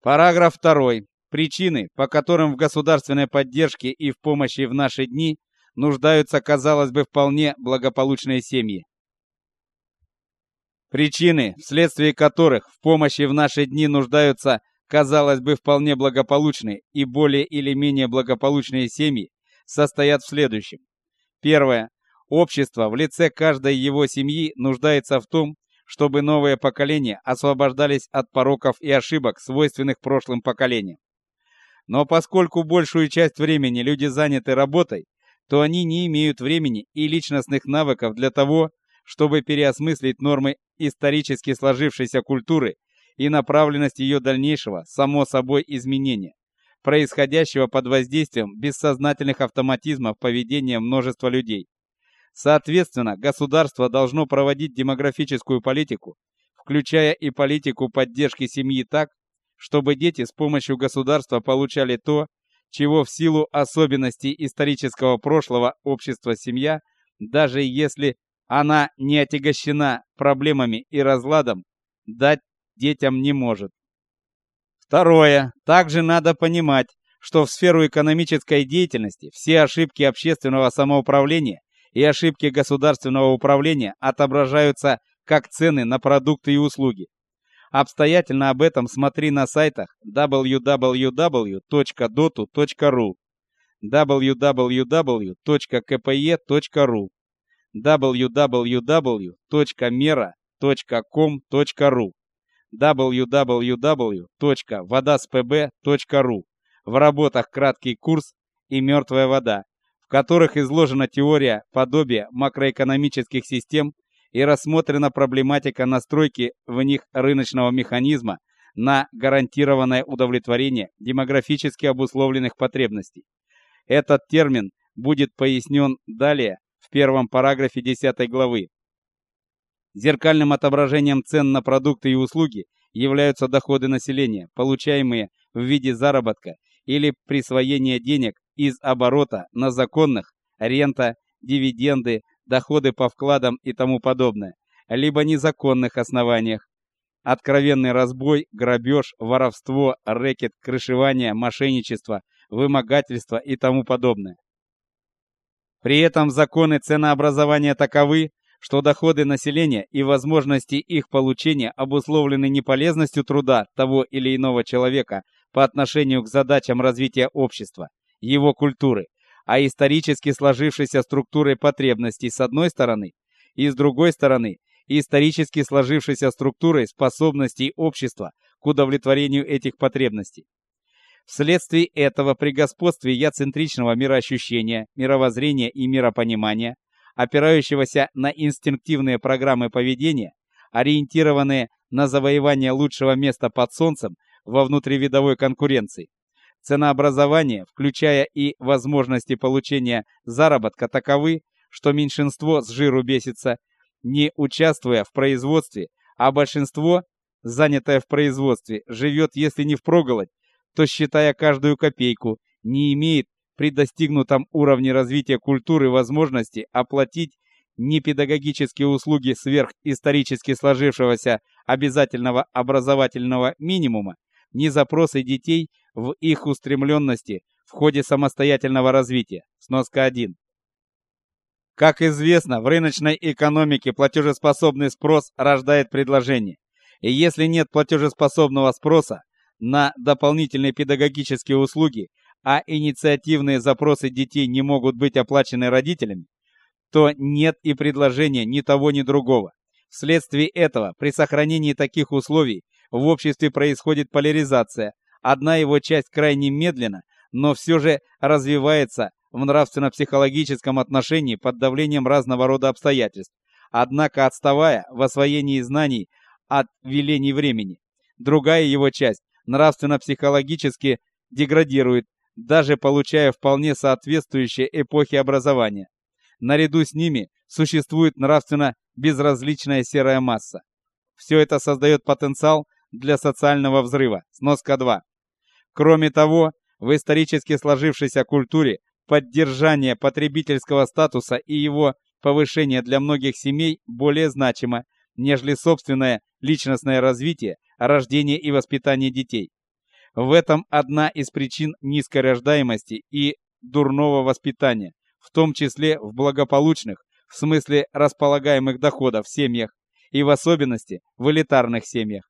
Параграф 2. Причины, по которым в государственной поддержке и в помощи в наши дни нуждаются, казалось бы, вполне благополучные семьи. Причины, вследствие которых в помощи в наши дни нуждаются, казалось бы, вполне благополучные и более или менее благополучные семьи, состоят в следующем. Первое. Общество в лице каждой его семьи нуждается в том, чтобы новые поколения освобождались от пороков и ошибок, свойственных прошлым поколениям. Но поскольку большую часть времени люди заняты работой, то они не имеют времени и личностных навыков для того, чтобы переосмыслить нормы исторически сложившейся культуры и направленность ее дальнейшего, само собой, изменения, происходящего под воздействием бессознательных автоматизмов поведения множества людей. Соответственно, государство должно проводить демографическую политику, включая и политику поддержки семьи так, чтобы дети с помощью государства получали то, чего в силу особенностей исторического прошлого общества семья, даже если она не отягощена проблемами и разладом, дать детям не может. Второе. Также надо понимать, что в сферу экономической деятельности все ошибки общественного самоуправления и ошибки государственного управления отображаются как цены на продукты и услуги. Обстоятельно об этом смотри на сайтах www.dotu.ru, www.kpe.ru, www.mera.com.ru, www.vodaspb.ru в работах «Краткий курс» и «Мертвая вода», в которых изложена теория подобия макроэкономических систем и рассмотрена проблематика настройки в них рыночного механизма на гарантированное удовлетворение демографически обусловленных потребностей. Этот термин будет пояснен далее в первом параграфе 10 главы. Зеркальным отображением цен на продукты и услуги являются доходы населения, получаемые в виде заработка или присвоения денег из оборота на законных, рента, дивиденды, доходы по вкладам и тому подобное, либо незаконных основаниях. Откровенный разбой, грабеж, воровство, рэкет, крышевание, мошенничество, вымогательство и тому подобное. При этом законы ценообразования таковы, что доходы населения и возможности их получения обусловлены не полезностью труда того или иного человека по отношению к задачам развития общества, его культуры, а исторически сложившейся структурой потребностей с одной стороны, и с другой стороны, исторически сложившейся структурой способностей общества к удовлетворению этих потребностей. Вследствие этого при господстве яцентричного мироощущения, мировоззрения и миропонимания, опирающегося на инстинктивные программы поведения, ориентированные на завоевание лучшего места под солнцем во внутривидовой конкуренции, Ценообразование, включая и возможности получения заработка, таковы, что меньшинство с жиру бесится, не участвуя в производстве, а большинство, занятое в производстве, живет, если не впроголодь, то считая каждую копейку, не имеет при достигнутом уровне развития культуры возможности оплатить не педагогические услуги сверх исторически сложившегося обязательного образовательного минимума, ни запросы детей в их устремленности в ходе самостоятельного развития. Сноска 1. Как известно, в рыночной экономике платежеспособный спрос рождает предложение. И если нет платежеспособного спроса на дополнительные педагогические услуги, а инициативные запросы детей не могут быть оплачены родителями, то нет и предложения ни того, ни другого. Вследствие этого, при сохранении таких условий, в обществе происходит поляризация. Одна его часть крайне медленно, но все же развивается в нравственно-психологическом отношении под давлением разного рода обстоятельств, однако отставая в освоении знаний от велений времени. Другая его часть нравственно-психологически деградирует, даже получая вполне соответствующее эпохе образования. Наряду с ними существует нравственно безразличная серая масса. Все это создает потенциал для социального взрыва. Сноска 2. Кроме того, в исторически сложившейся культуре поддержание потребительского статуса и его повышение для многих семей более значимо, нежели собственное личностное развитие, рождение и воспитание детей. В этом одна из причин низкой рождаемости и дурного воспитания, в том числе в благополучных, в смысле располагаемых доходов семьях и в особенности в элитарных семьях.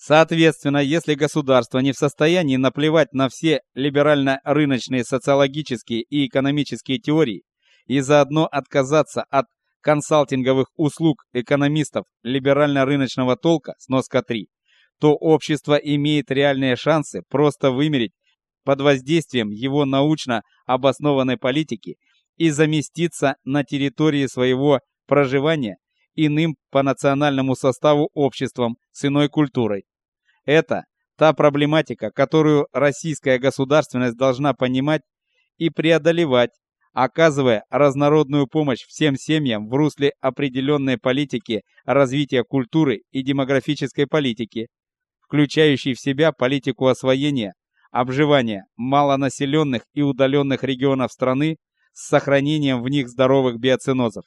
Соответственно, если государство не в состоянии наплевать на все либерально-рыночные социологические и экономические теории и заодно отказаться от консалтинговых услуг экономистов либерально-рыночного толка сноска 3, то общество имеет реальные шансы просто вымереть под воздействием его научно обоснованной политики и заместиться на территории своего проживания иным по национальному составу обществом с иной культурой. Это та проблематика, которую российская государственность должна понимать и преодолевать, оказывая разнородную помощь всем семьям в русле определенной политики развития культуры и демографической политики, включающей в себя политику освоения, обживания малонаселенных и удаленных регионов страны с сохранением в них здоровых биоценозов.